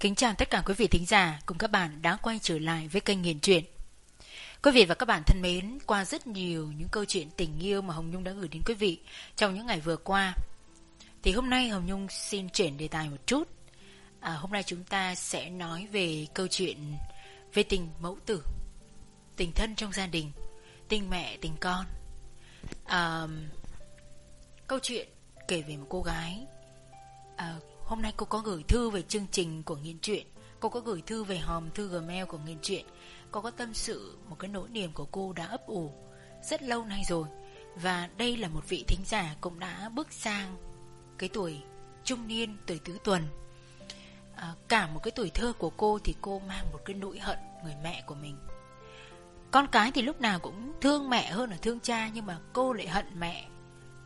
Kính chào tất cả quý vị thính giả cùng các bạn đã quay trở lại với kênh Nghiền Truyện. Quý vị và các bạn thân mến, qua rất nhiều những câu chuyện tình yêu mà Hồng Nhung đã gửi đến quý vị trong những ngày vừa qua, thì hôm nay Hồng Nhung xin chuyển đề tài một chút. À, hôm nay chúng ta sẽ nói về câu chuyện về tình mẫu tử, tình thân trong gia đình, tình mẹ, tình con. À, câu chuyện kể về một cô gái à, Hôm nay cô có gửi thư về chương trình của Nghiên Truyện. Cô có gửi thư về hòm thư gmail của Nghiên Truyện. Cô có tâm sự một cái nỗi niềm của cô đã ấp ủ Rất lâu nay rồi. Và đây là một vị thính giả cũng đã bước sang Cái tuổi trung niên, tuổi tứ tuần. À, Cả một cái tuổi thơ của cô thì cô mang một cái nỗi hận người mẹ của mình. Con cái thì lúc nào cũng thương mẹ hơn là thương cha Nhưng mà cô lại hận mẹ.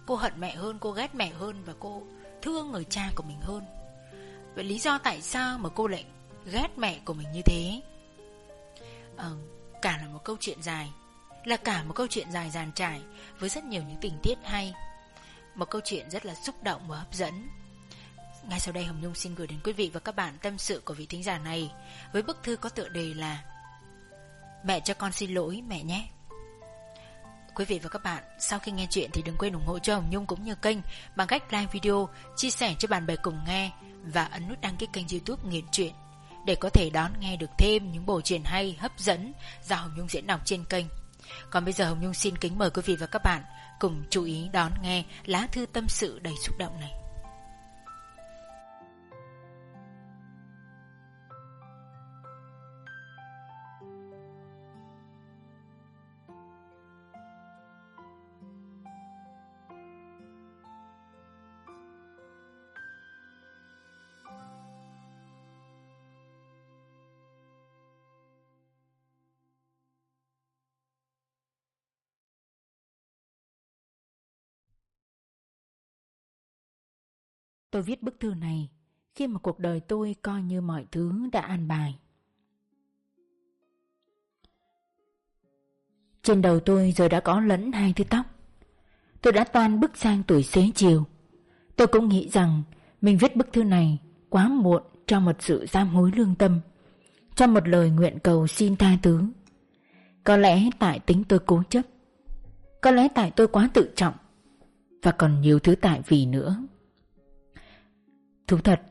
Cô hận mẹ hơn, cô ghét mẹ hơn Và cô thương người cha của mình hơn. Vậy lý do tại sao mà cô lại ghét mẹ của mình như thế? À, Cả là một câu chuyện dài Là cả một câu chuyện dài dàn trải Với rất nhiều những tình tiết hay. Một câu chuyện rất là xúc động và hấp dẫn. Ngay sau đây Hồng Nhung xin gửi đến quý vị và các bạn tâm sự của vị thính giả này Với bức thư có tựa đề là Mẹ cho con xin lỗi mẹ nhé. Quý vị và các bạn, sau khi nghe chuyện thì đừng quên ủng hộ cho Hồng Nhung cũng như kênh bằng cách like video, chia sẻ cho bạn bè cùng nghe và ấn nút đăng ký kênh youtube Nghiện Chuyện để có thể đón nghe được thêm những bộ truyện hay, hấp dẫn do Hồng Nhung diễn đọc trên kênh. Còn bây giờ Hồng Nhung xin kính mời quý vị và các bạn cùng chú ý đón nghe lá thư tâm sự đầy xúc động này. Tôi viết bức thư này khi mà cuộc đời tôi coi như mọi thứ đã an bài. Trên đầu tôi giờ đã có lẫn hai thứ tóc. Tôi đã toan bước sang tuổi xế chiều. Tôi cũng nghĩ rằng mình viết bức thư này quá muộn cho một sự giam hối lương tâm, cho một lời nguyện cầu xin tha thứ. Có lẽ tại tính tôi cố chấp, có lẽ tại tôi quá tự trọng, và còn nhiều thứ tại vì nữa. Thú thật,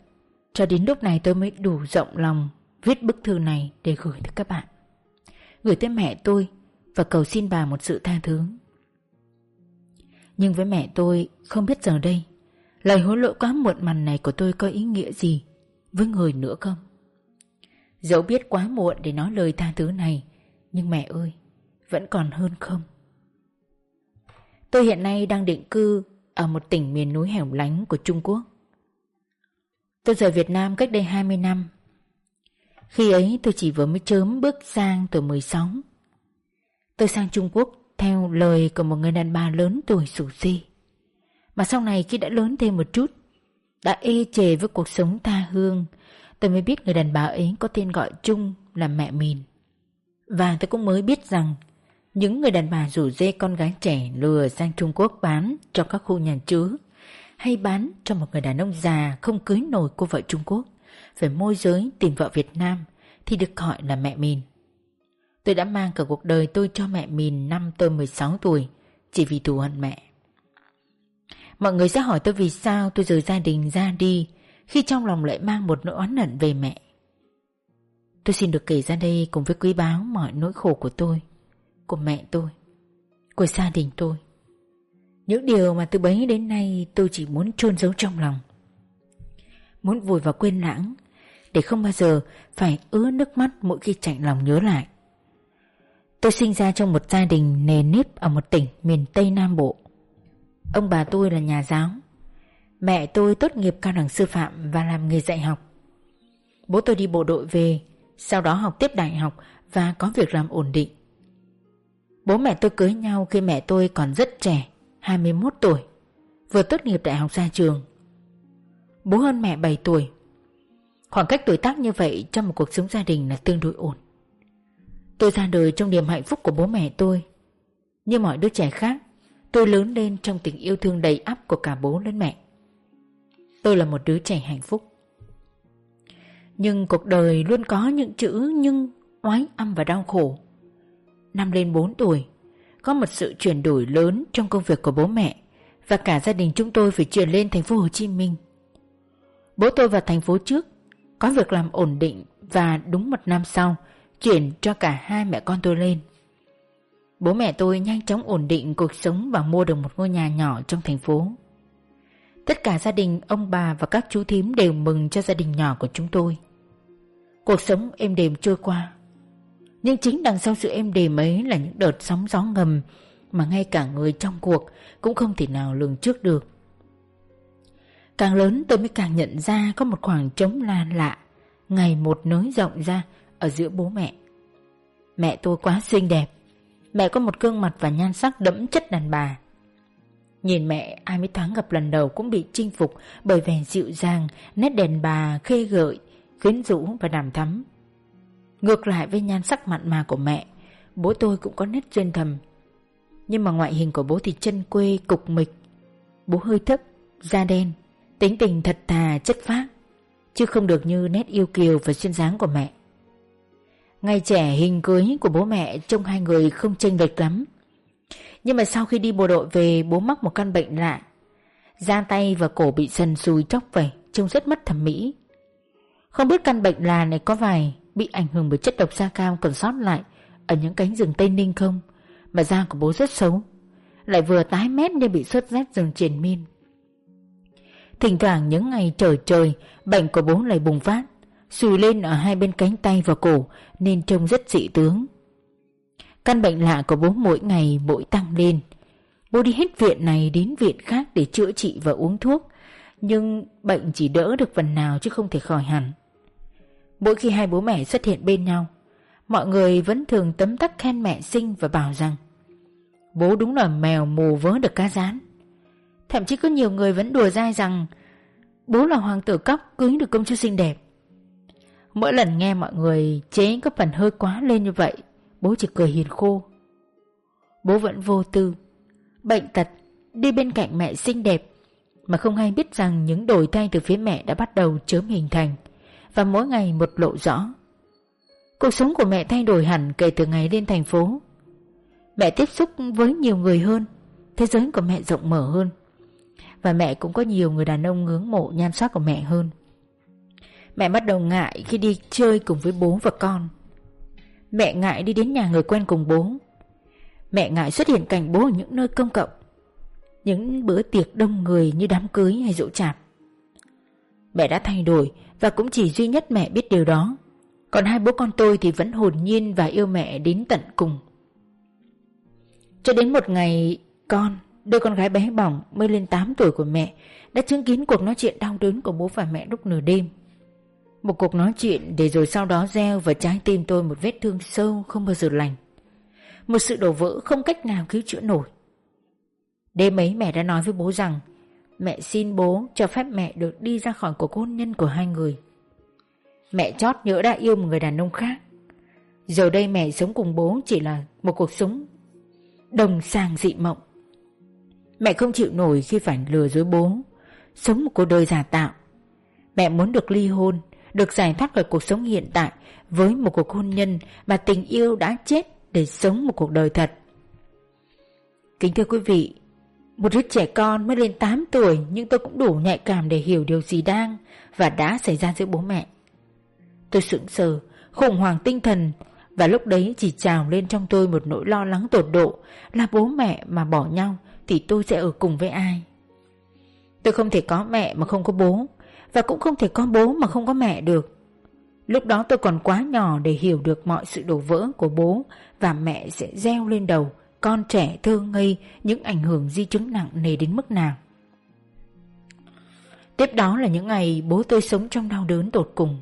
cho đến lúc này tôi mới đủ rộng lòng viết bức thư này để gửi tới các bạn. Gửi tới mẹ tôi và cầu xin bà một sự tha thứ. Nhưng với mẹ tôi không biết giờ đây lời hối lỗi quá muộn màn này của tôi có ý nghĩa gì với người nữa không? Dẫu biết quá muộn để nói lời tha thứ này nhưng mẹ ơi, vẫn còn hơn không? Tôi hiện nay đang định cư ở một tỉnh miền núi hẻo lánh của Trung Quốc. Tôi rời Việt Nam cách đây 20 năm. Khi ấy tôi chỉ vừa mới chớm bước sang tuổi 16. Tôi sang Trung Quốc theo lời của một người đàn bà lớn tuổi sủ si. Mà sau này khi đã lớn thêm một chút, đã ê chề với cuộc sống tha hương, tôi mới biết người đàn bà ấy có tên gọi chung là mẹ mình. Và tôi cũng mới biết rằng những người đàn bà rủ dê con gái trẻ lừa sang Trung Quốc bán cho các khu nhà chứa hay bán cho một người đàn ông già không cưới nổi cô vợ Trung Quốc, phải môi giới tìm vợ Việt Nam thì được gọi là mẹ mình. Tôi đã mang cả cuộc đời tôi cho mẹ mình năm tôi 16 tuổi chỉ vì thù hận mẹ. Mọi người sẽ hỏi tôi vì sao tôi rời gia đình ra đi khi trong lòng lại mang một nỗi oán hận về mẹ. Tôi xin được kể ra đây cùng với quý báo mọi nỗi khổ của tôi, của mẹ tôi, của gia đình tôi. Những điều mà từ bấy đến nay tôi chỉ muốn chôn giấu trong lòng. Muốn vùi vào quên lãng, Để không bao giờ phải ứa nước mắt mỗi khi chạy lòng nhớ lại. Tôi sinh ra trong một gia đình nề nếp ở một tỉnh miền Tây Nam Bộ. Ông bà tôi là nhà giáo. Mẹ tôi tốt nghiệp cao đẳng sư phạm và làm nghề dạy học. Bố tôi đi bộ đội về, Sau đó học tiếp đại học và có việc làm ổn định. Bố mẹ tôi cưới nhau khi mẹ tôi còn rất trẻ. 21 tuổi Vừa tốt nghiệp đại học ra trường. Bố hơn mẹ 7 tuổi. Khoảng cách tuổi tác như vậy Trong một cuộc sống gia đình là tương đối ổn. Tôi ra đời trong niềm hạnh phúc của bố mẹ tôi. Như mọi đứa trẻ khác Tôi lớn lên trong tình yêu thương đầy ắp Của cả bố lẫn mẹ. Tôi là một đứa trẻ hạnh phúc. Nhưng cuộc đời luôn có những chữ nhưng oái âm và đau khổ. Năm lên 4 tuổi, có một sự chuyển đổi lớn trong công việc của bố mẹ và cả gia đình chúng tôi phải chuyển lên thành phố Hồ Chí Minh. Bố tôi vào thành phố trước, có việc làm ổn định và đúng một năm sau chuyển cho cả hai mẹ con tôi lên. Bố mẹ tôi nhanh chóng ổn định cuộc sống và mua được một ngôi nhà nhỏ trong thành phố. Tất cả gia đình ông bà và các chú thím đều mừng cho gia đình nhỏ của chúng tôi. Cuộc sống êm đềm trôi qua. Nhưng chính đằng sau sự êm đềm ấy là những đợt sóng gió ngầm mà ngay cả người trong cuộc cũng không thể nào lường trước được. Càng lớn tôi mới càng nhận ra có một khoảng trống lan lạ, ngày một nới rộng ra ở giữa bố mẹ. Mẹ tôi quá xinh đẹp, mẹ có một gương mặt và nhan sắc đẫm chất đàn bà. Nhìn mẹ ai mấy tháng gặp lần đầu cũng bị chinh phục bởi vẻ dịu dàng, nét đèn bà khê gợi, quyến rũ và đàm thắm. Ngược lại với nhan sắc mặn mà của mẹ, bố tôi cũng có nét duyên thầm. Nhưng mà ngoại hình của bố thì chân quê, cục mịch. Bố hơi thấp, da đen, tính tình thật thà, chất phác, chứ không được như nét yêu kiều và xuyên dáng của mẹ. Ngày trẻ hình cưới của bố mẹ trông hai người không chênh lệch lắm. Nhưng mà sau khi đi bộ đội về bố mắc một căn bệnh lạ. Da tay và cổ bị sần sùi chóc vậy, trông rất mất thẩm mỹ. Không biết căn bệnh là này có vài bị ảnh hưởng bởi chất độc da cam còn sót lại ở những cánh rừng Tây Ninh không? Mà da của bố rất xấu, lại vừa tái mét nên bị sốt rét rừng triền miên. Thỉnh thoảng những ngày trời trời, bệnh của bố lại bùng phát, sùi lên ở hai bên cánh tay và cổ nên trông rất dị tướng. Căn bệnh lạ của bố mỗi ngày mỗi tăng lên. Bố đi hết viện này đến viện khác để chữa trị và uống thuốc, nhưng bệnh chỉ đỡ được phần nào chứ không thể khỏi hẳn. Mỗi khi hai bố mẹ xuất hiện bên nhau, mọi người vẫn thường tấm tắc khen mẹ sinh và bảo rằng bố đúng là mèo mù vớ được cá rán. Thậm chí có nhiều người vẫn đùa dai rằng bố là hoàng tử cóc cưới được công chúa xinh đẹp. Mỗi lần nghe mọi người chế có phần hơi quá lên như vậy, bố chỉ cười hiền khô. Bố vẫn vô tư, bệnh tật, đi bên cạnh mẹ xinh đẹp, mà không hay biết rằng những đổi thay từ phía mẹ đã bắt đầu chớm hình thành, và mỗi ngày một lộ rõ. Cuộc sống của mẹ thay đổi hẳn kể từ ngày lên thành phố. Mẹ tiếp xúc với nhiều người hơn, thế giới của mẹ rộng mở hơn. Và mẹ cũng có nhiều người đàn ông ngưỡng mộ nhan sắc của mẹ hơn. Mẹ bắt đầu ngại khi đi chơi cùng với bố và con. Mẹ ngại đi đến nhà người quen cùng bố. Mẹ ngại xuất hiện cạnh bố ở những nơi công cộng. Những bữa tiệc đông người như đám cưới hay dỗ chạp. Mẹ đã thay đổi và cũng chỉ duy nhất mẹ biết điều đó. Còn hai bố con tôi thì vẫn hồn nhiên và yêu mẹ đến tận cùng. Cho đến một ngày con, đứa con gái bé bỏng mới lên 8 tuổi của mẹ đã chứng kiến cuộc nói chuyện đau đớn của bố và mẹ lúc nửa đêm. Một cuộc nói chuyện để rồi sau đó gieo vào trái tim tôi một vết thương sâu không bao giờ lành. Một sự đổ vỡ không cách nào cứu chữa nổi. Đêm ấy mẹ đã nói với bố rằng mẹ xin bố cho phép mẹ được đi ra khỏi cuộc hôn nhân của hai người. Mẹ chót nhớ đã yêu một người đàn ông khác. Giờ đây mẹ sống cùng bố chỉ là một cuộc sống đồng sàng dị mộng. Mẹ không chịu nổi khi phải lừa dối bố, sống một cuộc đời giả tạo. Mẹ muốn được ly hôn được giải thoát khỏi cuộc sống hiện tại với một cuộc hôn nhân mà tình yêu đã chết để sống một cuộc đời thật. Kính thưa quý vị, một đứa trẻ con mới lên 8 tuổi nhưng tôi cũng đủ nhạy cảm để hiểu điều gì đang và đã xảy ra giữa bố mẹ. Tôi sững sờ, khủng hoảng tinh thần và lúc đấy chỉ trào lên trong tôi một nỗi lo lắng tột độ là bố mẹ mà bỏ nhau thì tôi sẽ ở cùng với ai. Tôi không thể có mẹ mà không có bố và cũng không thể có bố mà không có mẹ được. Lúc đó tôi còn quá nhỏ để hiểu được mọi sự đổ vỡ của bố và mẹ sẽ gieo lên đầu con trẻ thơ ngây những ảnh hưởng di chứng nặng nề đến mức nào. Tiếp đó là những ngày bố tôi sống trong đau đớn tột cùng.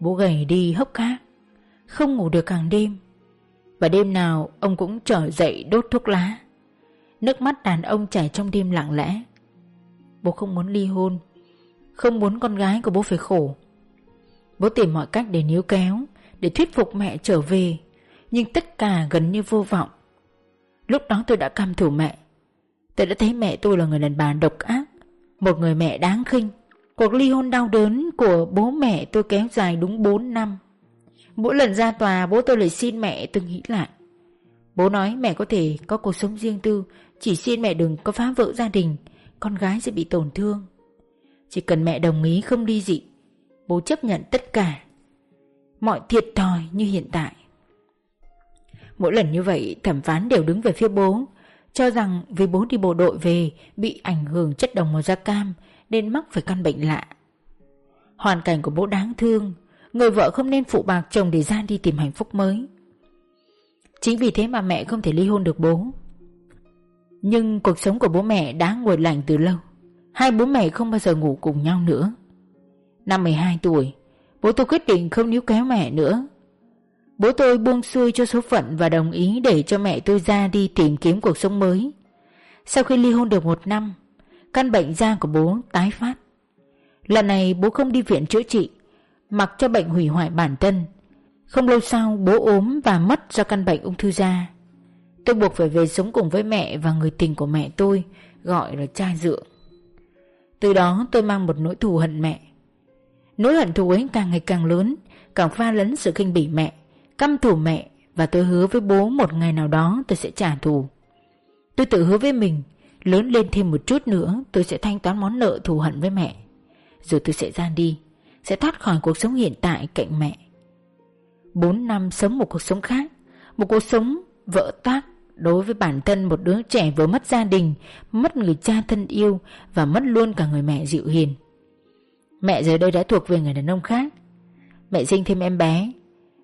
Bố gầy đi hốc hác, không ngủ được hàng đêm. Và đêm nào ông cũng trở dậy đốt thuốc lá. Nước mắt đàn ông chảy trong đêm lặng lẽ. Bố không muốn ly hôn không muốn con gái của bố phải khổ Bố tìm mọi cách để níu kéo Để thuyết phục mẹ trở về Nhưng tất cả gần như vô vọng Lúc đó tôi đã căm thù mẹ. Tôi đã thấy mẹ tôi là người đàn bà độc ác, Một người mẹ đáng khinh. Cuộc ly hôn đau đớn của bố mẹ tôi kéo dài đúng 4 năm. Mỗi lần ra tòa, bố tôi lại xin mẹ từng nghĩ lại. Bố nói mẹ có thể có cuộc sống riêng tư, Chỉ xin mẹ đừng có phá vỡ gia đình, Con gái sẽ bị tổn thương. Chỉ cần mẹ đồng ý không đi dị, Bố chấp nhận tất cả. Mọi thiệt thòi như hiện tại. Mỗi lần như vậy, thẩm phán đều đứng về phía bố, Cho rằng vì bố đi bộ đội về Bị ảnh hưởng chất đồng màu da cam Nên mắc phải căn bệnh lạ. Hoàn cảnh của bố đáng thương, Người vợ không nên phụ bạc chồng để ra đi tìm hạnh phúc mới. Chính vì thế mà mẹ không thể ly hôn được bố. Nhưng cuộc sống của bố mẹ đã nguội lạnh từ lâu. Hai bố mẹ không bao giờ ngủ cùng nhau nữa. Năm 12 tuổi, Bố tôi quyết định không níu kéo mẹ nữa. Bố tôi buông xuôi cho số phận và đồng ý để cho mẹ tôi ra đi tìm kiếm cuộc sống mới. Sau khi ly hôn được một năm, căn bệnh da của bố tái phát. Lần này bố không đi viện chữa trị, mặc cho bệnh hủy hoại bản thân. Không lâu sau bố ốm và mất do căn bệnh ung thư da. Tôi buộc phải về sống cùng với mẹ và người tình của mẹ tôi, gọi là cha dựa. Từ đó tôi mang một nỗi thù hận mẹ. Nỗi hận thù ấy càng ngày càng lớn, càng pha lẫn sự khinh bỉ mẹ căm thù mẹ và tôi hứa với bố một ngày nào đó tôi sẽ trả thù. Tôi tự hứa với mình, lớn lên thêm một chút nữa tôi sẽ thanh toán món nợ thù hận với mẹ. Rồi tôi sẽ ra đi, sẽ thoát khỏi cuộc sống hiện tại cạnh mẹ. Bốn năm sống một cuộc sống khác, một cuộc sống vỡ tác đối với bản thân một đứa trẻ vừa mất gia đình, mất người cha thân yêu và mất luôn cả người mẹ dịu hiền. Mẹ giờ đây đã thuộc về người đàn ông khác. Mẹ sinh thêm em bé,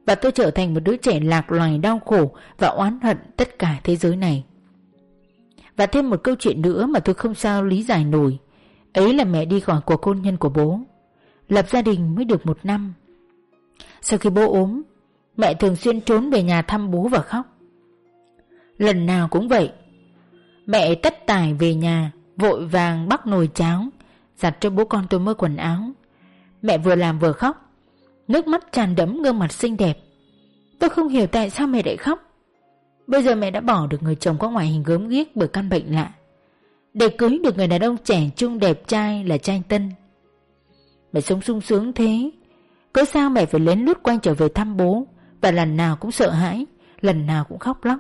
và tôi trở thành một đứa trẻ lạc loài đau khổ và oán hận tất cả thế giới này. Và thêm một câu chuyện nữa mà tôi không sao lý giải nổi. Ấy là mẹ đi khỏi cuộc hôn nhân của bố. Lập gia đình mới được một năm. Sau khi bố ốm, mẹ thường xuyên trốn về nhà thăm bố và khóc. Lần nào cũng vậy. Mẹ tất tải về nhà, vội vàng bắt nồi cháo, giặt cho bố con tôi mơ quần áo. Mẹ vừa làm vừa khóc. Nước mắt tràn đẫm gương mặt xinh đẹp. Tôi không hiểu tại sao mẹ lại khóc. Bây giờ mẹ đã bỏ được người chồng có ngoại hình gớm ghiếc bởi căn bệnh lạ. Để cưới được người đàn ông trẻ trung đẹp trai là trai tân. Mẹ sống sung sướng thế. Cớ sao mẹ phải lén lút quay trở về thăm bố Và lần nào cũng sợ hãi, Lần nào cũng khóc lóc.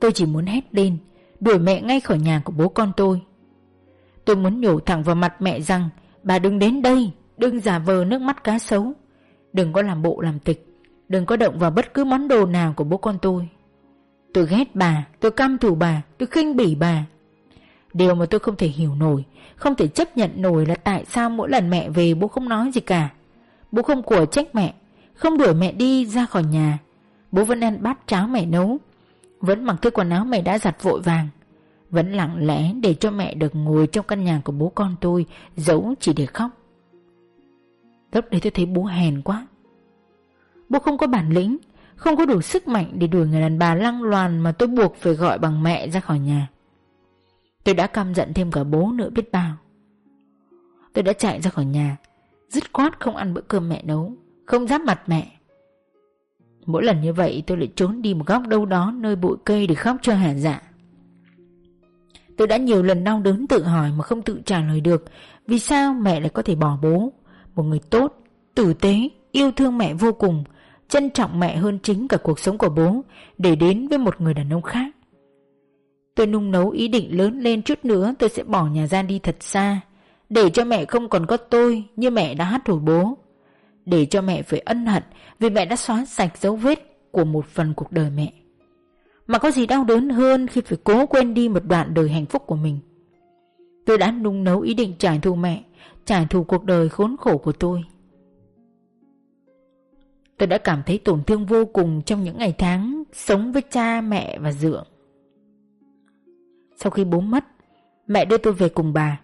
Tôi chỉ muốn hét lên, Đuổi mẹ ngay khỏi nhà của bố con tôi. Tôi muốn nhổ thẳng vào mặt mẹ rằng, Bà đừng đến đây. Đừng giả vờ nước mắt cá sấu. Đừng có làm bộ làm tịch. Đừng có động vào bất cứ món đồ nào của bố con tôi. Tôi ghét bà, Tôi căm thù bà, Tôi khinh bỉ bà. Điều mà tôi không thể hiểu nổi, Không thể chấp nhận nổi là tại sao mỗi lần mẹ về bố không nói gì cả. Bố không của trách mẹ, Không đuổi mẹ đi ra khỏi nhà. Bố vẫn ăn bát cháo mẹ nấu, Vẫn mặc cái quần áo mẹ đã giặt vội vàng, Vẫn lặng lẽ để cho mẹ được ngồi trong căn nhà của bố con tôi, Giấu chỉ để khóc. Lúc đấy tôi thấy bố hèn quá. Bố không có bản lĩnh, Không có đủ sức mạnh để đuổi người đàn bà lăng loàn Mà tôi buộc phải gọi bằng mẹ ra khỏi nhà. Tôi đã căm giận thêm cả bố nữa biết bao. Tôi đã chạy ra khỏi nhà, Dứt khoát không ăn bữa cơm mẹ nấu, Không dám mặt mẹ. Mỗi lần như vậy tôi lại trốn đi một góc đâu đó Nơi bụi cây để khóc cho hả dạ. Tôi đã nhiều lần đau đớn tự hỏi Mà không tự trả lời được Vì sao mẹ lại có thể bỏ bố một người tốt, tử tế, yêu thương mẹ vô cùng, trân trọng mẹ hơn chính cả cuộc sống của bố để đến với một người đàn ông khác. Tôi nung nấu ý định lớn lên chút nữa tôi sẽ bỏ nhà ra đi thật xa, để cho mẹ không còn có tôi như mẹ đã hát hồi bố. Để cho mẹ phải ân hận vì mẹ đã xóa sạch dấu vết của một phần cuộc đời mẹ. Mà có gì đau đớn hơn khi phải cố quên đi một đoạn đời hạnh phúc của mình. Tôi đã nung nấu ý định trả thù mẹ trả thù cuộc đời khốn khổ của tôi. Tôi đã cảm thấy tổn thương vô cùng trong những ngày tháng sống với cha, mẹ và dượng. Sau khi bố mất, mẹ đưa tôi về cùng bà.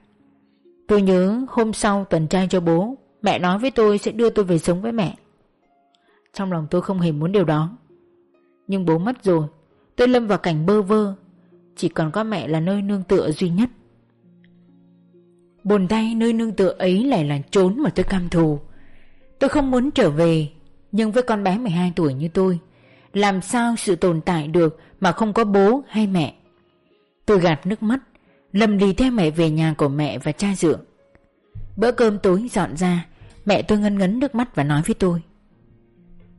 Tôi nhớ hôm sau tuần trai cho bố, mẹ nói với tôi sẽ đưa tôi về sống với mẹ. Trong lòng tôi không hề muốn điều đó. Nhưng bố mất rồi, tôi lâm vào cảnh bơ vơ, chỉ còn có mẹ là nơi nương tựa duy nhất. Buồn tay nơi nương tựa ấy lại là trốn mà tôi cam thù. Tôi không muốn trở về, Nhưng với con bé 12 tuổi như tôi, Làm sao sự tồn tại được Mà không có bố hay mẹ? Tôi gạt nước mắt, Lầm lì theo mẹ về nhà của mẹ và cha dượng. Bữa cơm tối dọn ra, Mẹ tôi ngân ngấn nước mắt và nói với tôi.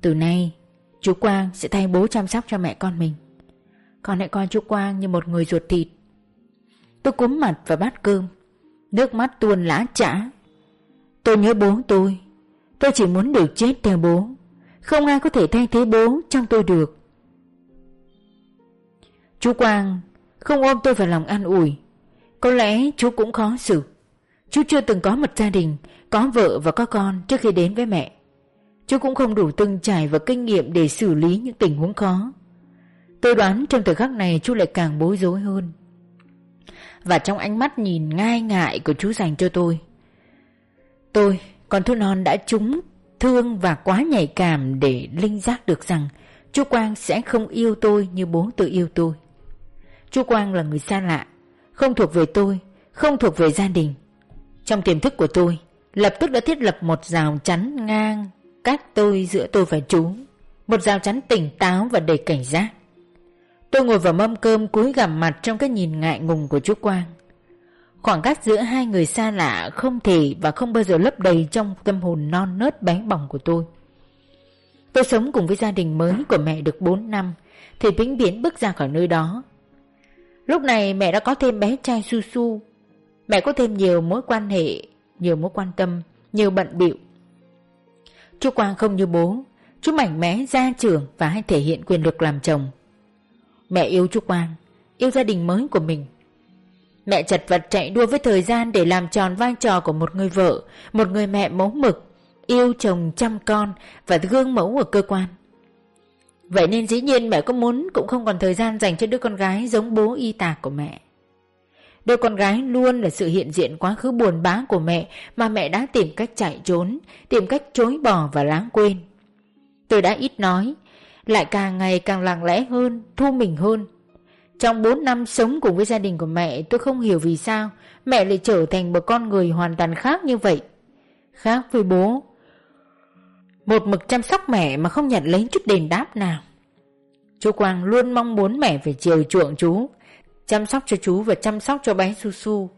Từ nay, Chú Quang sẽ thay bố chăm sóc cho mẹ con mình. Con hãy coi chú Quang như một người ruột thịt. Tôi cúm mặt và bát cơm. Nước mắt tuôn lã chả. Tôi nhớ bố tôi. Tôi chỉ muốn được chết theo bố. Không ai có thể thay thế bố trong tôi được. Chú Quang, không ôm tôi vào lòng an ủi. Có lẽ chú cũng khó xử. Chú chưa từng có một gia đình, Có vợ và có con trước khi đến với mẹ. Chú cũng không đủ từng trải và kinh nghiệm Để xử lý những tình huống khó. Tôi đoán trong thời khắc này Chú lại càng bối rối hơn. Và trong ánh mắt nhìn ngai ngại Của chú dành cho tôi. Tôi, con thu non đã trúng Thương và quá nhạy cảm Để linh giác được rằng Chú Quang sẽ không yêu tôi như bố tự yêu tôi. Chú Quang là người xa lạ, Không thuộc về tôi, Không thuộc về gia đình. Trong tiềm thức của tôi, Lập tức đã thiết lập một rào chắn ngang Cách tôi giữa tôi và chú, Một rào chắn tỉnh táo và đầy cảnh giác. Tôi ngồi vào mâm cơm cúi gằm mặt trong cái nhìn ngại ngùng của chú Quang Khoảng cách giữa hai người xa lạ không thể và không bao giờ lấp đầy trong tâm hồn non nớt bé bỏng của tôi. Tôi sống cùng với gia đình mới của mẹ được 4 năm thì vĩnh viễn bước ra khỏi nơi đó. Lúc này mẹ đã có thêm bé trai Su Su. Mẹ có thêm nhiều mối quan hệ, nhiều mối quan tâm, nhiều bận bịu. Chú Quang không như bố, chú mạnh mẽ gia trưởng và hay thể hiện quyền lực làm chồng. Mẹ yêu trúc Quang, yêu gia đình mới của mình. Mẹ chật vật chạy đua với thời gian để làm tròn vai trò của một người vợ, một người mẹ mẫu mực, yêu chồng chăm con và gương mẫu ở cơ quan. Vậy nên dĩ nhiên mẹ có muốn cũng không còn thời gian dành cho đứa con gái giống bố y tạc của mẹ. Đứa con gái luôn là sự hiện diện quá khứ buồn bã của mẹ mà mẹ đã tìm cách chạy trốn, tìm cách chối bỏ và lãng quên. Tôi đã ít nói, lại càng ngày càng lặng lẽ hơn, thu mình hơn. Trong 4 năm sống cùng với gia đình của mẹ tôi không hiểu vì sao mẹ lại trở thành một con người hoàn toàn khác như vậy. Khác với bố, một mực chăm sóc mẹ mà không nhận lấy chút đền đáp nào Chú Quang luôn mong muốn mẹ phải chiều chuộng chú Chăm sóc cho chú và chăm sóc cho bé Su Su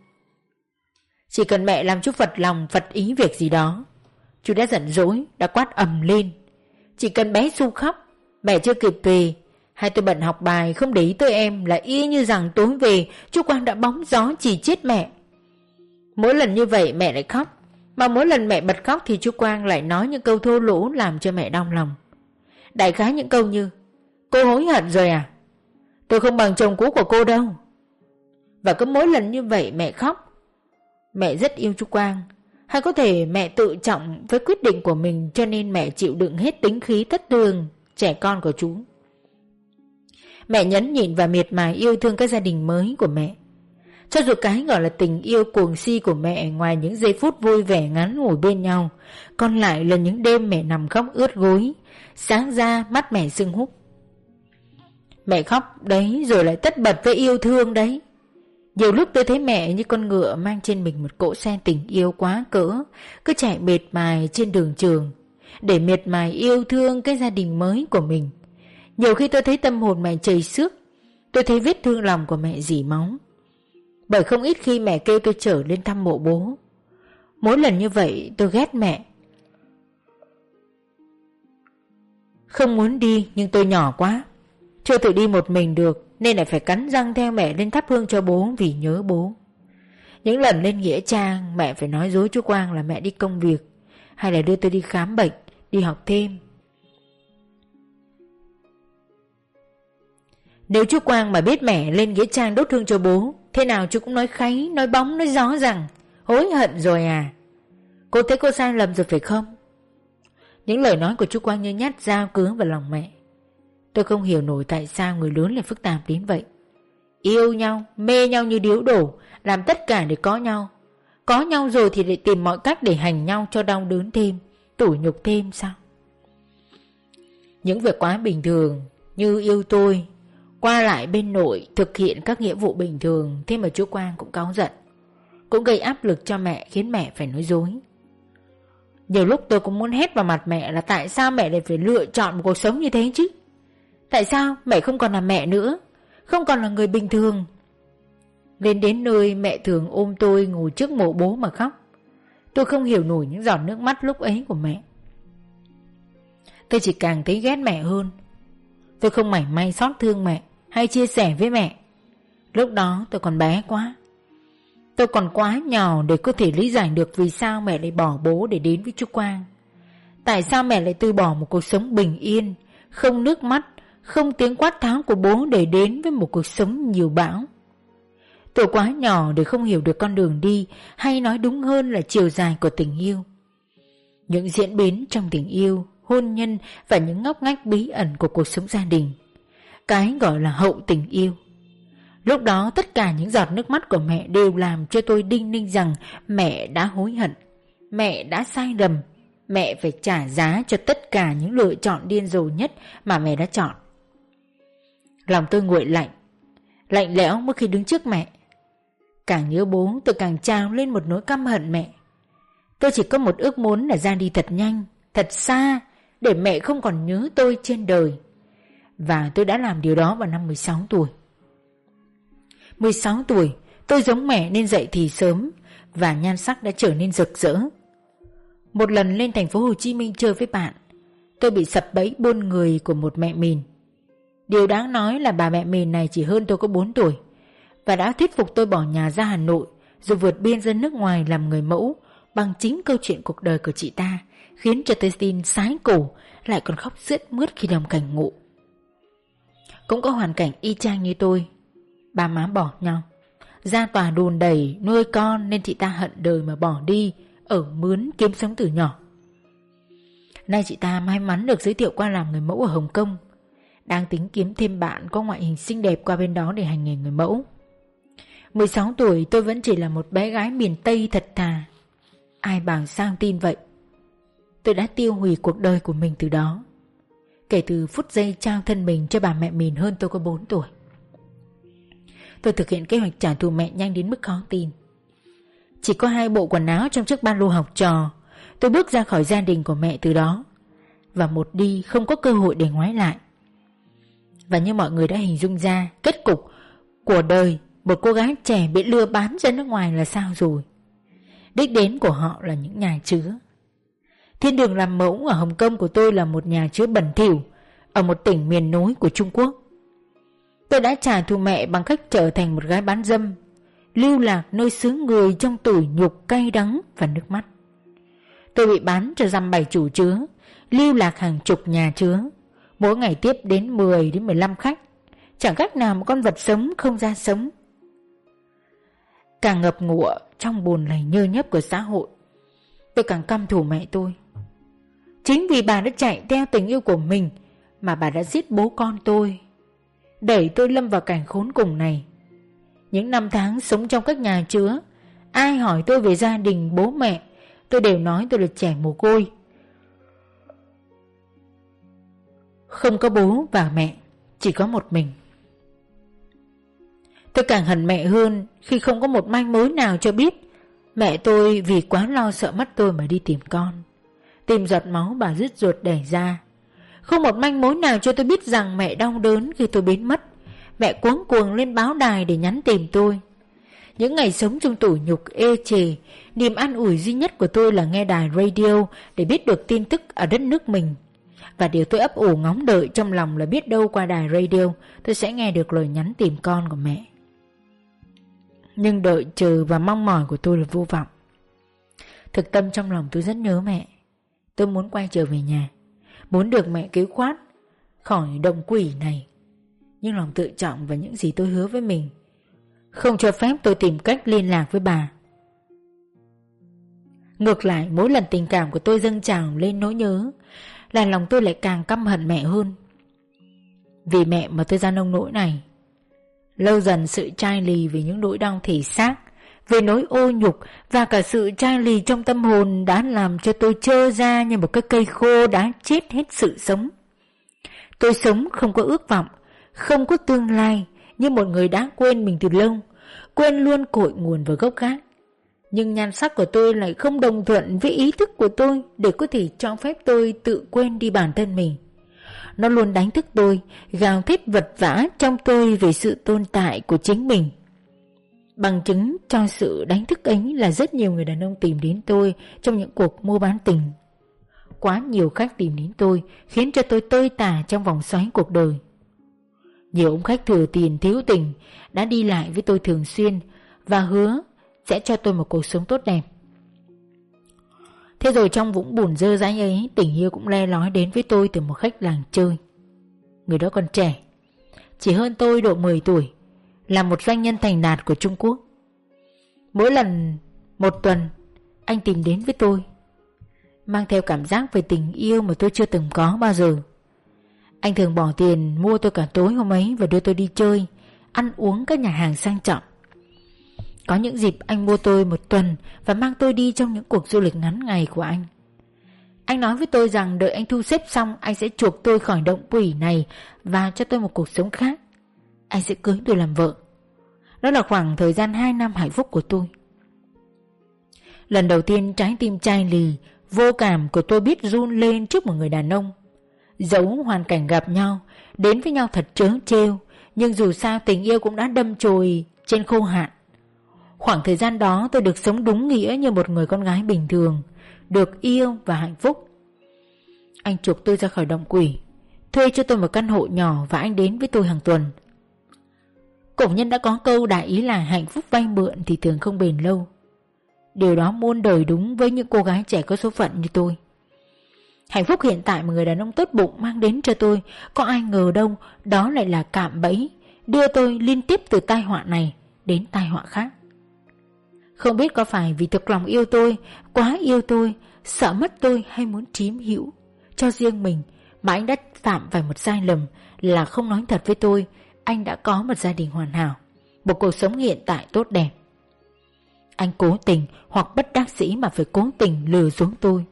Chỉ cần mẹ làm chú phật lòng phật ý việc gì đó Chú đã giận dỗi, đã quát ầm lên Chỉ cần bé Su khóc Mẹ chưa kịp về, Hai tôi bận học bài, không để ý tới em Là y như rằng tối về, Chú Quang đã bóng gió chỉ chết mẹ Mỗi lần như vậy mẹ lại khóc, mà mỗi lần mẹ bật khóc thì chú Quang lại nói những câu thô lỗ làm cho mẹ đau lòng. Đại khái những câu như, Cô hối hận rồi à? Tôi không bằng chồng cũ của cô đâu. Và cứ mỗi lần như vậy mẹ khóc. Mẹ rất yêu chú Quang. Hay có thể mẹ tự trọng với quyết định của mình cho nên mẹ chịu đựng hết tính khí thất thường trẻ con của chú. Mẹ nhấn nhịn và miệt mài yêu thương các gia đình mới của mẹ. Cho dù cái gọi là tình yêu cuồng si của mẹ ngoài những giây phút vui vẻ ngắn ngủi bên nhau, còn lại là những đêm mẹ nằm khóc ướt gối, sáng ra mắt mẹ sưng húp. Mẹ khóc đấy rồi lại tất bật với yêu thương đấy. Nhiều lúc tôi thấy mẹ như con ngựa mang trên mình một cỗ xe tình yêu quá cỡ, cứ chạy mệt mài trên đường trường, để miệt mài yêu thương cái gia đình mới của mình. Nhiều khi tôi thấy tâm hồn mẹ chảy xước, tôi thấy vết thương lòng của mẹ dỉ máu. Bởi không ít khi mẹ kêu tôi trở lên thăm mộ bố. Mỗi lần như vậy tôi ghét mẹ. Không muốn đi nhưng tôi nhỏ quá. Chưa tự đi một mình được Nên lại phải cắn răng theo mẹ lên thắp hương cho bố Vì nhớ bố. Những lần lên Nghĩa Trang Mẹ phải nói dối chú Quang là mẹ đi công việc Hay là đưa tôi đi khám bệnh. Đi học thêm. Nếu chú Quang mà biết mẹ lên Nghĩa Trang đốt thương cho bố Thế nào chú cũng nói kháy, nói bóng, nói gió rằng Hối hận rồi à. Cô thấy cô sai lầm rồi phải không? Những lời nói của chú Quang như nhát dao cướng vào lòng mẹ. Tôi không hiểu nổi tại sao người lớn lại phức tạp đến vậy. Yêu nhau, mê nhau như điếu đổ Làm tất cả để có nhau. Có nhau rồi thì lại tìm mọi cách để hành nhau cho đau đớn thêm. Tủi nhục thêm sao? Những việc quá bình thường Như yêu tôi, qua lại bên nội thực hiện các nghĩa vụ bình thường, Thế mà chú Quang cũng cáu giận, Cũng gây áp lực cho mẹ khiến mẹ phải nói dối. Nhiều lúc tôi cũng muốn hét vào mặt mẹ là tại sao mẹ lại phải lựa chọn một cuộc sống như thế chứ? Tại sao mẹ không còn là mẹ nữa, Không còn là người bình thường? Lên đến nơi mẹ thường ôm tôi ngồi trước mộ bố mà khóc. Tôi không hiểu nổi những giọt nước mắt lúc ấy của mẹ. Tôi chỉ càng thấy ghét mẹ hơn. Tôi không mảy may xót thương mẹ Hay chia sẻ với mẹ. Lúc đó tôi còn bé quá. Tôi còn quá nhỏ để có thể lý giải được Vì sao mẹ lại bỏ bố để đến với chú Quang. Tại sao mẹ lại từ bỏ một cuộc sống bình yên, Không nước mắt, Không tiếng quát tháo của bố để đến với một cuộc sống nhiều bão? Tôi quá nhỏ để không hiểu được con đường đi Hay nói đúng hơn là chiều dài của tình yêu Những diễn biến trong tình yêu Hôn nhân Và những ngóc ngách bí ẩn của cuộc sống gia đình Cái gọi là hậu tình yêu Lúc đó tất cả những giọt nước mắt của mẹ đều làm cho tôi đinh ninh rằng mẹ đã hối hận, mẹ đã sai lầm, mẹ phải trả giá cho tất cả những lựa chọn điên rồ nhất mà mẹ đã chọn. Lòng tôi nguội lạnh, lạnh lẽo mỗi khi đứng trước mẹ. Càng nhớ bố tôi càng trào lên một nỗi căm hận mẹ. Tôi chỉ có một ước muốn là ra đi thật nhanh, thật xa để mẹ không còn nhớ tôi trên đời. Và tôi đã làm điều đó vào năm 16 tuổi. 16 tuổi, tôi giống mẹ nên dậy thì sớm và nhan sắc đã trở nên rực rỡ. Một lần lên thành phố Hồ Chí Minh chơi với bạn, tôi bị sập bẫy buôn người của một mẹ mìn. Điều đáng nói là bà mẹ mìn này chỉ hơn tôi có 4 tuổi và đã thuyết phục tôi bỏ nhà ra Hà Nội, rồi vượt biên ra nước ngoài làm người mẫu, bằng chính câu chuyện cuộc đời của chị ta, khiến cho tôi tin sái cổ, lại còn khóc rướt mướt khi đồng cảnh ngộ. Cũng có hoàn cảnh y chang như tôi. Ba má bỏ nhau. Ra tòa đùn đầy nuôi con Nên chị ta hận đời mà bỏ đi, Ở mướn kiếm sống từ nhỏ. Nay chị ta may mắn được giới thiệu qua làm người mẫu ở Hồng Kông. Đang tính kiếm thêm bạn có ngoại hình xinh đẹp qua bên đó để hành nghề người mẫu. 16 tuổi, tôi vẫn chỉ là một bé gái miền Tây thật thà. Ai bảo sao tin vậy? Tôi đã tiêu hủy cuộc đời của mình từ đó. Kể từ phút giây trao thân mình cho bà mẹ mình hơn tôi có 4 tuổi. Tôi thực hiện kế hoạch trả thù mẹ nhanh đến mức khó tin. Chỉ có hai bộ quần áo trong chiếc ba lô học trò, Tôi bước ra khỏi gia đình của mẹ từ đó. Và một đi không có cơ hội để ngoái lại. Và như mọi người đã hình dung ra, Kết cục của đời một cô gái trẻ bị lừa bán ra nước ngoài là sao rồi? Đích đến của họ là những nhà chứa. Thiên đường làm mẫu ở Hồng Kông của tôi là một nhà chứa bẩn thỉu, Ở một tỉnh miền núi của Trung Quốc. Tôi đã trả thù mẹ bằng cách trở thành một gái bán dâm, Lưu lạc nơi xứ người trong tủi nhục, cay đắng và nước mắt. Tôi bị bán cho dăm bảy chủ chứa, Lưu lạc hàng chục nhà chứa. Mỗi ngày tiếp đến 10 đến 15 khách. Chẳng cách nào một con vật sống không ra sống. Càng ngập ngụa trong buồn lầy nhơ nhấp của xã hội. Tôi càng căm thù mẹ tôi. Chính vì bà đã chạy theo tình yêu của mình Mà bà đã giết bố con tôi, Đẩy tôi lâm vào cảnh khốn cùng này. Những năm tháng sống trong các nhà chứa, Ai hỏi tôi về gia đình, bố mẹ, Tôi đều nói tôi là trẻ mồ côi. Không có bố và mẹ, Chỉ có một mình. Tôi càng hận mẹ hơn Khi không có một manh mối nào cho biết. Mẹ tôi vì quá lo sợ mất tôi mà đi tìm con. Tìm giọt máu bà rứt ruột đẩy ra. Không một manh mối nào cho tôi biết rằng mẹ đau đớn khi tôi biến mất. Mẹ cuống cuồng lên báo đài để nhắn tìm tôi. Những ngày sống trong tủ nhục ê chề, Niềm an ủi duy nhất của tôi là nghe đài radio Để biết được tin tức ở đất nước mình. Và điều tôi ấp ủ ngóng đợi trong lòng là biết đâu qua đài radio Tôi sẽ nghe được lời nhắn tìm con của mẹ. Nhưng đợi chờ và mong mỏi của tôi là vô vọng. Thực tâm trong lòng tôi rất nhớ mẹ. Tôi muốn quay trở về nhà. Muốn được mẹ cứu khoát Khỏi đồng quỷ này. Nhưng lòng tự trọng và những gì tôi hứa với mình Không cho phép tôi tìm cách liên lạc với bà. Ngược lại, mỗi lần tình cảm của tôi dâng trào lên nỗi nhớ Là lòng tôi lại càng căm hận mẹ hơn. Vì mẹ mà tôi ra nông nỗi này Lâu dần sự chai lì vì những nỗi đau thể xác, Về nỗi ô nhục Và cả sự chai lì trong tâm hồn Đã làm cho tôi trơ ra như một cái cây khô đã chết hết sự sống. Tôi sống không có ước vọng, Không có tương lai Như một người đã quên mình từ lâu, Quên luôn cội nguồn và gốc gác. Nhưng nhan sắc của tôi lại không đồng thuận với ý thức của tôi Để có thể cho phép tôi tự quên đi bản thân mình. Nó luôn đánh thức tôi, Gào thét vật vã trong tôi về sự tồn tại của chính mình Bằng chứng cho sự đánh thức ấy là rất nhiều người đàn ông tìm đến tôi trong những cuộc mua bán tình. Quá nhiều khách tìm đến tôi khiến cho tôi tơi tả trong vòng xoáy cuộc đời. Nhiều ông khách thừa tiền thiếu tình đã đi lại với tôi thường xuyên và hứa sẽ cho tôi một cuộc sống tốt đẹp. Thế rồi trong vũng bùn dơ dãi ấy tình yêu cũng le lói đến với tôi từ một khách làng chơi. Người đó còn trẻ, chỉ hơn tôi độ 10 tuổi, là một doanh nhân thành đạt của Trung Quốc. Mỗi lần một tuần anh tìm đến với tôi, mang theo cảm giác về tình yêu mà tôi chưa từng có bao giờ. Anh thường bỏ tiền mua tôi cả tối hôm ấy và đưa tôi đi chơi, ăn uống các nhà hàng sang trọng. Có những dịp anh mua tôi một tuần và mang tôi đi trong những cuộc du lịch ngắn ngày của anh. Anh nói với tôi rằng đợi anh thu xếp xong anh sẽ chuộc tôi khỏi động quỷ này và cho tôi một cuộc sống khác. Anh sẽ cưới tôi làm vợ. Đó là khoảng thời gian 2 năm hạnh phúc của tôi. Lần đầu tiên trái tim chai lì, vô cảm của tôi biết run lên trước một người đàn ông. Dẫu hoàn cảnh gặp nhau, đến với nhau thật chớ trêu, nhưng dù sao tình yêu cũng đã đâm chồi trên khô hạn. Khoảng thời gian đó tôi được sống đúng nghĩa như một người con gái bình thường, được yêu và hạnh phúc. Anh chuộc tôi ra khỏi động quỷ, thuê cho tôi một căn hộ nhỏ và anh đến với tôi hàng tuần. Cổ nhân đã có câu đại ý là hạnh phúc vay mượn thì thường không bền lâu. Điều đó muôn đời đúng với những cô gái trẻ có số phận như tôi. Hạnh phúc hiện tại mà người đàn ông tốt bụng mang đến cho tôi Có ai ngờ đâu đó lại là cạm bẫy Đưa tôi liên tiếp từ tai họa này đến tai họa khác không biết có phải vì thực lòng yêu tôi Quá yêu tôi Sợ mất tôi hay muốn chiếm hữu. Cho riêng mình Mà anh đã phạm phải một sai lầm Là không nói thật với tôi Anh đã có một gia đình hoàn hảo Một cuộc sống hiện tại tốt đẹp. Anh cố tình hoặc bất đắc sĩ mà phải cố tình lừa dối tôi.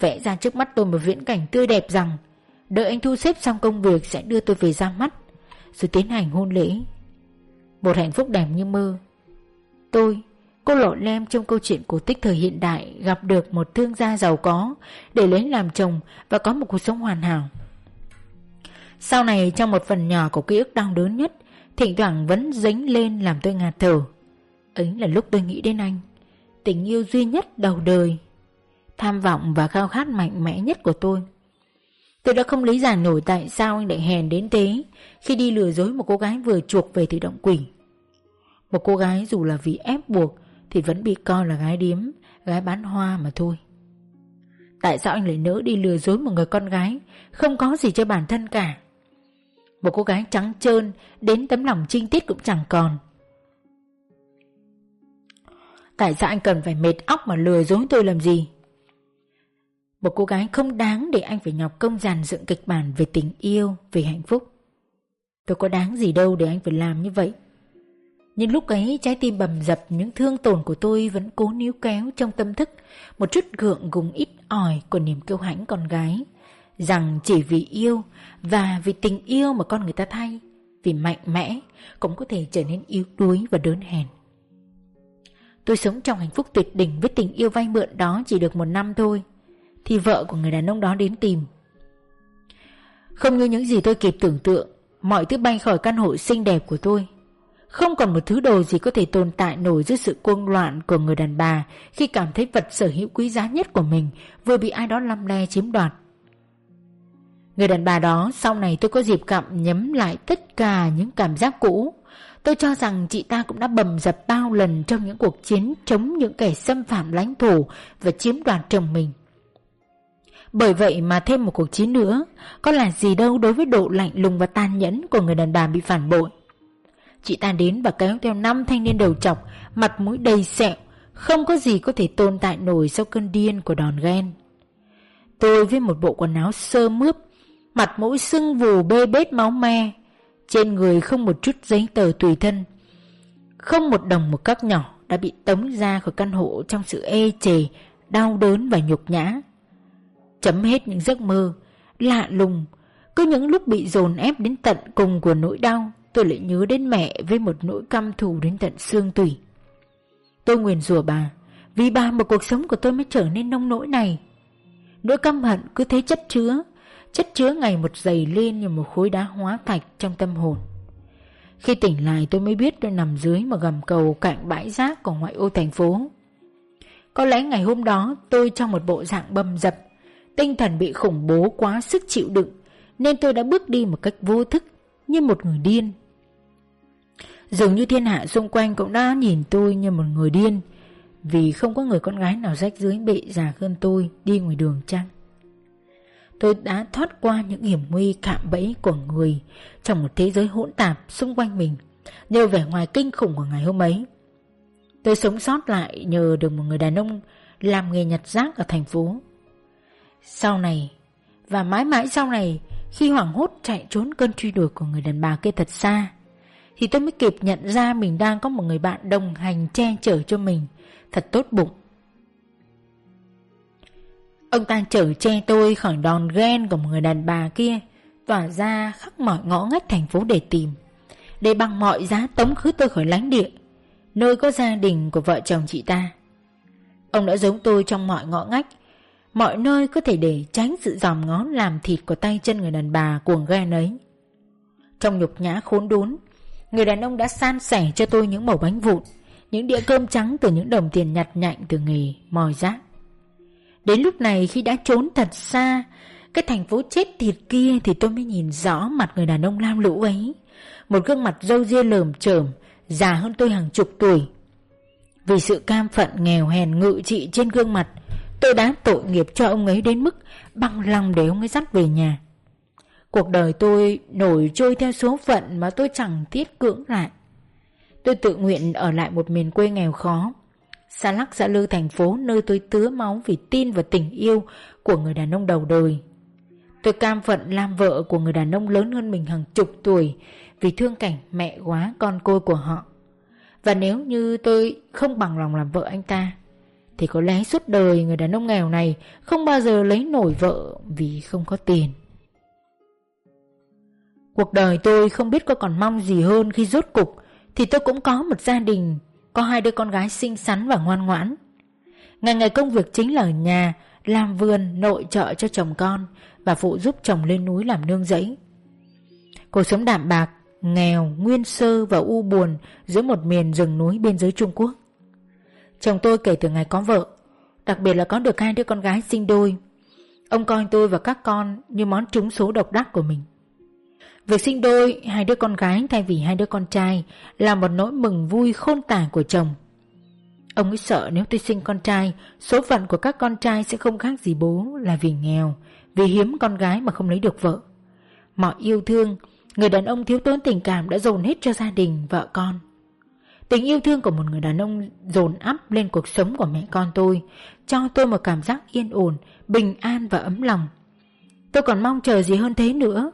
Vẽ ra trước mắt tôi một viễn cảnh tươi đẹp rằng Đợi anh thu xếp xong công việc sẽ đưa tôi về ra mắt Rồi tiến hành hôn lễ. Một hạnh phúc đẹp như mơ. Tôi, cô lộ lem trong câu chuyện cổ tích thời hiện đại, Gặp được một thương gia giàu có, Để lấy làm chồng và có một cuộc sống hoàn hảo Sau này, trong một phần nhỏ của ký ức đau đớn nhất, Thỉnh thoảng vẫn dính lên làm tôi ngạt thở Ấy là lúc tôi nghĩ đến anh, Tình yêu duy nhất đầu đời, tham vọng và khao khát mạnh mẽ nhất của tôi. Tôi đã không lý giải nổi tại sao anh lại hèn đến thế khi đi lừa dối một cô gái vừa chuộc về từ động quỷ. Một cô gái dù là vì ép buộc thì vẫn bị coi là gái điếm, gái bán hoa mà thôi. Tại sao anh lại nỡ đi lừa dối một người con gái không có gì cho bản thân cả? Một cô gái trắng trơn đến tấm lòng trinh tiết cũng chẳng còn. Tại sao anh cần phải mệt óc mà lừa dối tôi làm gì? Một cô gái không đáng để anh phải nhọc công dàn dựng kịch bản về tình yêu, về hạnh phúc. Tôi có đáng gì đâu để anh phải làm như vậy. Nhưng lúc ấy trái tim bầm dập những thương tổn của tôi vẫn cố níu kéo trong tâm thức một chút gượng gùng ít ỏi của niềm kiêu hãnh con gái. Rằng chỉ vì yêu và vì tình yêu mà con người ta thay, vì mạnh mẽ cũng có thể trở nên yếu đuối và đớn hèn. Tôi sống trong hạnh phúc tuyệt đỉnh với tình yêu vay mượn đó chỉ được một năm thôi. Thì vợ của người đàn ông đó đến tìm Không như những gì tôi kịp tưởng tượng Mọi thứ bay khỏi căn hộ xinh đẹp của tôi không còn một thứ đồ gì có thể tồn tại nổi dưới sự cuồng loạn của người đàn bà Khi cảm thấy vật sở hữu quý giá nhất của mình Vừa bị ai đó lăm le chiếm đoạt. Người đàn bà đó, sau này tôi có dịp cặm nhấm lại tất cả những cảm giác cũ. Tôi cho rằng chị ta cũng đã bầm dập bao lần trong những cuộc chiến chống những kẻ xâm phạm lãnh thổ và chiếm đoạt chồng mình. Bởi vậy mà thêm một cuộc chiến nữa, Có là gì đâu đối với độ lạnh lùng và tàn nhẫn Của người đàn bà bị phản bội. Chị ta đến và kéo theo năm thanh niên đầu chọc, Mặt mũi đầy sẹo, Không có gì có thể tồn tại nổi Sau cơn điên của đòn ghen. Tôi với một bộ quần áo sơ mướp, Mặt mũi sưng vù bê bết máu me, Trên người không một chút giấy tờ tùy thân. Không một đồng một cắc nhỏ Đã bị tống ra khỏi căn hộ Trong sự ê chề, Đau đớn và nhục nhã. Chấm hết những giấc mơ, Lạ lùng, Cứ những lúc bị dồn ép đến tận cùng của nỗi đau. Tôi lại nhớ đến mẹ Với một nỗi căm thù đến tận xương tủy Tôi nguyền rủa bà Vì bà mà cuộc sống của tôi mới trở nên nông nỗi này Nỗi căm hận cứ thế chất chứa Chất chứa ngày một dày lên như một khối đá hóa thạch trong tâm hồn Khi tỉnh lại tôi mới biết tôi nằm dưới một gầm cầu cạnh bãi rác của ngoại ô thành phố. Có lẽ ngày hôm đó tôi trong một bộ dạng bầm dập, tinh thần bị khủng bố quá sức chịu đựng, nên tôi đã bước đi một cách vô thức, như một người điên. Dường như thiên hạ xung quanh cũng đã nhìn tôi như một người điên, vì không có người con gái nào rách dưới bệ già hơn tôi đi ngoài đường chăng. Tôi đã thoát qua những hiểm nguy cạm bẫy của người trong một thế giới hỗn tạp xung quanh mình, nhờ vẻ ngoài kinh khủng của ngày hôm ấy. Tôi sống sót lại nhờ được một người đàn ông làm nghề nhặt rác ở thành phố. Sau này, và mãi mãi sau này, khi hoảng hốt chạy trốn cơn truy đuổi của người đàn bà kia thật xa, thì tôi mới kịp nhận ra mình đang có một người bạn đồng hành che chở cho mình, thật tốt bụng. Ông ta chở che tôi khỏi đòn ghen của một người đàn bà kia, tỏa ra khắp mọi ngõ ngách thành phố để tìm, để bằng mọi giá tống khứ tôi khỏi lánh địa nơi có gia đình của vợ chồng chị ta. Ông đã giống tôi trong mọi ngõ ngách, mọi nơi có thể để tránh sự dòm ngó làm thịt của tay chân người đàn bà cuồng ghen ấy. Trong nhục nhã khốn đốn, người đàn ông đã san sẻ cho tôi những mẩu bánh vụn, những đĩa cơm trắng từ những đồng tiền nhặt nhạnh từ nghề mòi rác. Đến lúc này khi đã trốn thật xa, cái thành phố chết tiệt kia thì tôi mới nhìn rõ mặt người đàn ông lam lũ ấy. Một gương mặt râu ria lởm chởm, già hơn tôi hàng chục tuổi. Vì sự cam phận nghèo hèn ngự trị trên gương mặt, tôi đã tội nghiệp cho ông ấy đến mức bằng lòng để ông ấy dắt về nhà. Cuộc đời tôi nổi trôi theo số phận mà tôi chẳng tiết cưỡng lại. Tôi tự nguyện ở lại một miền quê nghèo khó, xa lắc xã lư thành phố nơi tôi tứa máu vì tin và tình yêu của người đàn ông đầu đời. Tôi cam phận làm vợ của người đàn ông lớn hơn mình hàng chục tuổi vì thương cảnh mẹ quá con côi của họ. Và nếu như tôi không bằng lòng làm vợ anh ta, thì có lẽ suốt đời người đàn ông nghèo này không bao giờ lấy nổi vợ vì không có tiền. Cuộc đời tôi không biết có còn mong gì hơn khi rốt cục thì tôi cũng có một gia đình, có hai đứa con gái xinh xắn và ngoan ngoãn. Ngày ngày công việc chính là ở nhà, làm vườn, nội trợ cho chồng con và phụ giúp chồng lên núi làm nương rẫy. Cuộc sống đạm bạc nghèo, nguyên sơ và u buồn giữa một miền rừng núi biên giới Trung Quốc. Chồng tôi kể từ ngày có vợ, đặc biệt là có được hai đứa con gái sinh đôi. Ông coi tôi và các con như món trúng số độc đắc của mình. Việc sinh đôi hai đứa con gái thay vì hai đứa con trai là một nỗi mừng vui khôn tả của chồng. Ông ấy sợ nếu tôi sinh con trai, số phận của các con trai sẽ không khác gì bố là vì nghèo, vì hiếm con gái mà không lấy được vợ. Mọi yêu thương, Người đàn ông thiếu tốn tình cảm đã dồn hết cho gia đình, vợ con. Tình yêu thương của một người đàn ông dồn áp lên cuộc sống của mẹ con tôi, cho tôi một cảm giác yên ổn, bình an và ấm lòng. Tôi còn mong chờ gì hơn thế nữa.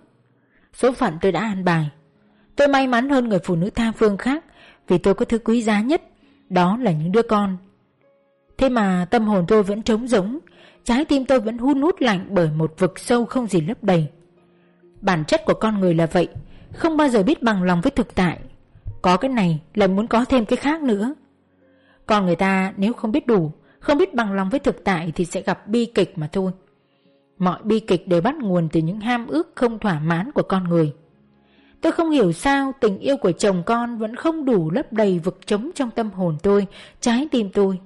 Số phận tôi đã an bài. Tôi may mắn hơn người phụ nữ tha phương khác vì tôi có thứ quý giá nhất, đó là những đứa con. Thế mà tâm hồn tôi vẫn trống rỗng, trái tim tôi vẫn hun hút lạnh bởi một vực sâu không gì lấp đầy. Bản chất của con người là vậy Không bao giờ biết bằng lòng với thực tại Có cái này là muốn có thêm cái khác nữa Còn người ta nếu không biết đủ Không biết bằng lòng với thực tại Thì sẽ gặp bi kịch mà thôi Mọi bi kịch đều bắt nguồn từ những ham ước không thỏa mãn của con người. Tôi không hiểu sao tình yêu của chồng con vẫn không đủ lấp đầy vực trống trong tâm hồn tôi, trái tim tôi.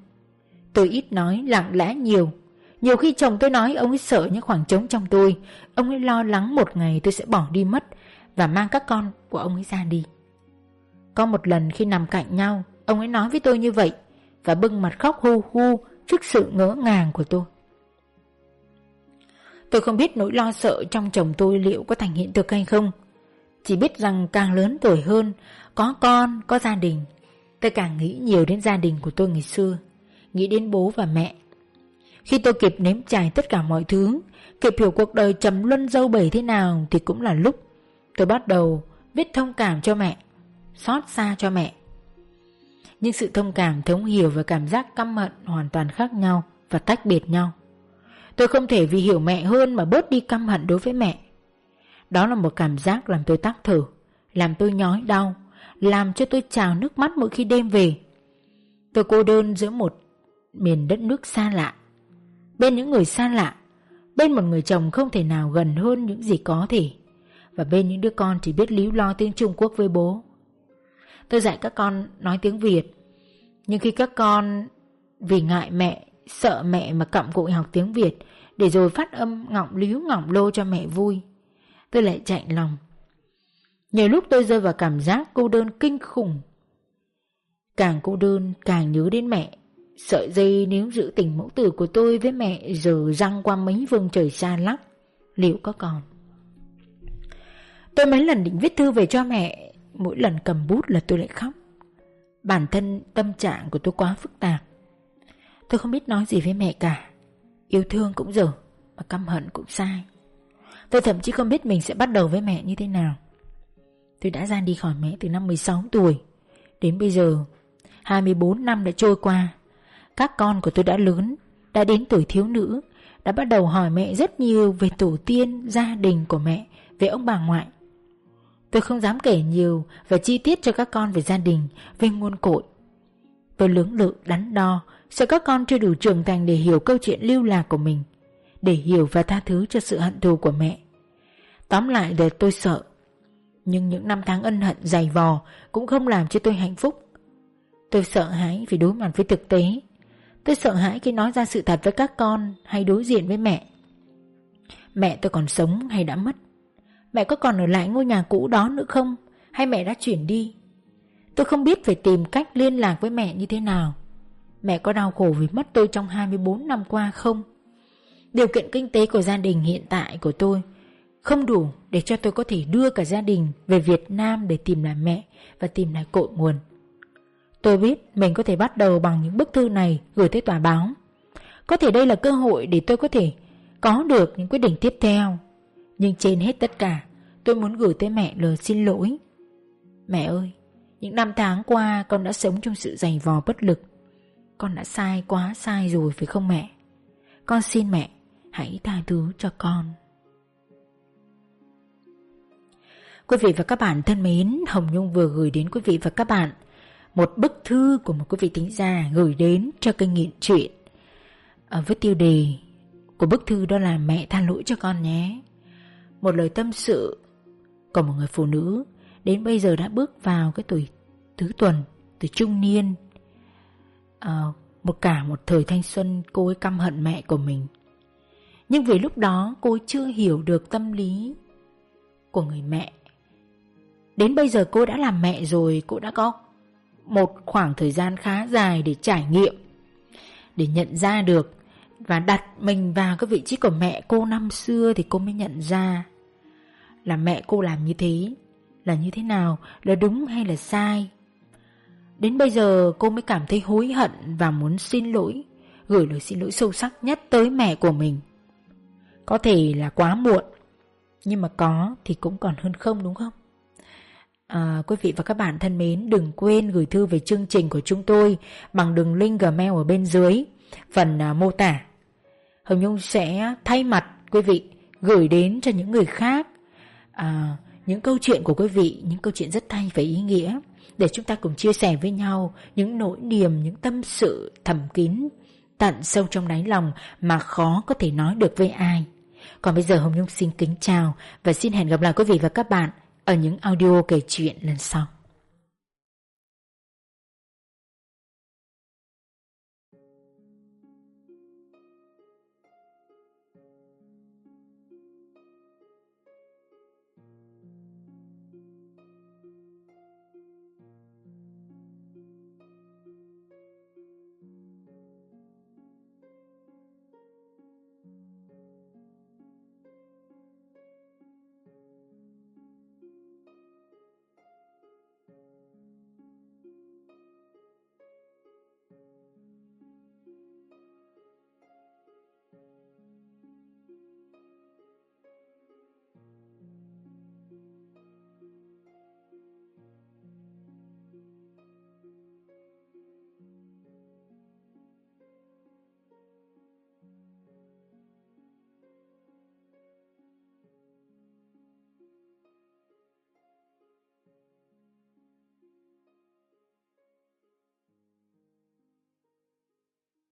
Tôi ít nói, lặng lẽ nhiều, nhiều khi chồng tôi nói ông ấy sợ những khoảng trống trong tôi. Ông ấy lo lắng một ngày tôi sẽ bỏ đi mất Và mang các con của ông ấy ra đi. Có một lần khi nằm cạnh nhau Ông ấy nói với tôi như vậy Và bưng mặt khóc hu hu Trước sự ngỡ ngàng của tôi. Tôi không biết nỗi lo sợ trong chồng tôi liệu có thành hiện thực hay không. Chỉ biết rằng càng lớn tuổi hơn Có con, có gia đình. Tôi càng nghĩ nhiều đến gia đình của tôi ngày xưa Nghĩ đến bố và mẹ. Khi tôi kịp nếm trải tất cả mọi thứ Kịp hiểu cuộc đời trầm luân dâu bể thế nào Thì cũng là lúc Tôi bắt đầu biết thông cảm cho mẹ Xót xa cho mẹ. Nhưng sự thông cảm thống hiểu Và cảm giác căm hận hoàn toàn khác nhau Và tách biệt nhau. Tôi không thể vì hiểu mẹ hơn Mà bớt đi căm hận đối với mẹ. Đó là một cảm giác làm tôi tắc thở, Làm tôi nhói đau, Làm cho tôi trào nước mắt mỗi khi đêm về. Tôi cô đơn giữa một miền đất nước xa lạ. Bên những người xa lạ, Bên một người chồng không thể nào gần hơn những gì có thể. Và bên những đứa con chỉ biết líu lo tiếng Trung Quốc với bố. Tôi dạy các con nói tiếng Việt, Nhưng khi các con vì ngại mẹ Sợ mẹ mà cặm cụi học tiếng Việt, Để rồi phát âm ngọng líu ngọng lô cho mẹ vui. Tôi lại chạy lòng. Nhiều lúc tôi rơi vào cảm giác cô đơn kinh khủng. Càng cô đơn, càng nhớ đến mẹ. Sợi dây nếu giữ tình mẫu tử của tôi với mẹ Giờ răng qua mấy vương trời xa lắc. Liệu có còn? Tôi mấy lần định viết thư về cho mẹ, Mỗi lần cầm bút là tôi lại khóc. Bản thân tâm trạng của tôi quá phức tạp. Tôi không biết nói gì với mẹ cả. Yêu thương cũng dở Mà căm hận cũng sai. Tôi thậm chí không biết mình sẽ bắt đầu với mẹ như thế nào. Tôi đã ra đi khỏi mẹ từ năm 16 tuổi. Đến bây giờ 24 năm đã trôi qua. Các con của tôi đã lớn Đã đến tuổi thiếu nữ Đã bắt đầu hỏi mẹ rất nhiều về tổ tiên Gia đình của mẹ Về ông bà ngoại. Tôi không dám kể nhiều và chi tiết cho các con về gia đình, về nguồn cội. Tôi lưỡng lự đắn đo, sợ các con chưa đủ trưởng thành để hiểu câu chuyện lưu lạc của mình, để hiểu và tha thứ cho sự hận thù của mẹ. Tóm lại để tôi sợ, nhưng những năm tháng ân hận dày vò cũng không làm cho tôi hạnh phúc. Tôi sợ hãi vì đối mặt với thực tế. Tôi sợ hãi khi nói ra sự thật với các con hay đối diện với mẹ. Mẹ tôi còn sống hay đã mất? Mẹ có còn ở lại ngôi nhà cũ đó nữa không Hay mẹ đã chuyển đi Tôi không biết phải tìm cách liên lạc với mẹ như thế nào. Mẹ có đau khổ vì mất tôi trong 24 năm qua không? Điều kiện kinh tế của gia đình hiện tại của tôi Không đủ để cho tôi có thể đưa cả gia đình về Việt Nam để tìm lại mẹ và tìm lại cội nguồn. Tôi biết mình có thể bắt đầu bằng những bức thư này gửi tới tòa báo. Có thể đây là cơ hội để tôi có thể có được những quyết định tiếp theo. Nhưng trên hết tất cả, Tôi muốn gửi tới mẹ lời xin lỗi. Mẹ ơi những năm tháng qua con đã sống trong sự dày vò bất lực. Con đã sai quá sai rồi phải không mẹ? Con xin mẹ Hãy tha thứ cho con. Quý vị và các bạn thân mến Hồng Nhung vừa gửi đến quý vị và các bạn Một bức thư của một quý vị tính gia Gửi đến cho kênh nghiện truyện à, Với tiêu đề của bức thư đó là mẹ tha lỗi cho con nhé một lời tâm sự của một người phụ nữ đến bây giờ đã bước vào cái tuổi tứ tuần, tuổi trung niên. À, một cả một thời thanh xuân cô ấy căm hận mẹ của mình. Nhưng vì lúc đó cô ấy chưa hiểu được tâm lý của người mẹ. Đến bây giờ cô đã làm mẹ rồi, cô đã có một khoảng thời gian khá dài để trải nghiệm, để nhận ra được và đặt mình vào cái vị trí của mẹ cô năm xưa thì cô mới nhận ra là mẹ cô làm như thế là như thế nào Là đúng hay là sai? Đến bây giờ cô mới cảm thấy hối hận Và muốn xin lỗi Gửi lời xin lỗi sâu sắc nhất tới mẹ của mình. Có thể là quá muộn Nhưng mà có thì cũng còn hơn không đúng không? À, quý vị và các bạn thân mến, đừng quên gửi thư về chương trình của chúng tôi bằng đường link Gmail ở bên dưới, phần uh, mô tả. Hồng Nhung sẽ thay mặt quý vị gửi đến cho những người khác à, những câu chuyện của quý vị, những câu chuyện rất hay và ý nghĩa để chúng ta cùng chia sẻ với nhau những nỗi niềm, những tâm sự thầm kín tận sâu trong đáy lòng mà khó có thể nói được với ai. Còn bây giờ Hồng Nhung xin kính chào và xin hẹn gặp lại quý vị và các bạn ở những audio kể chuyện lần sau.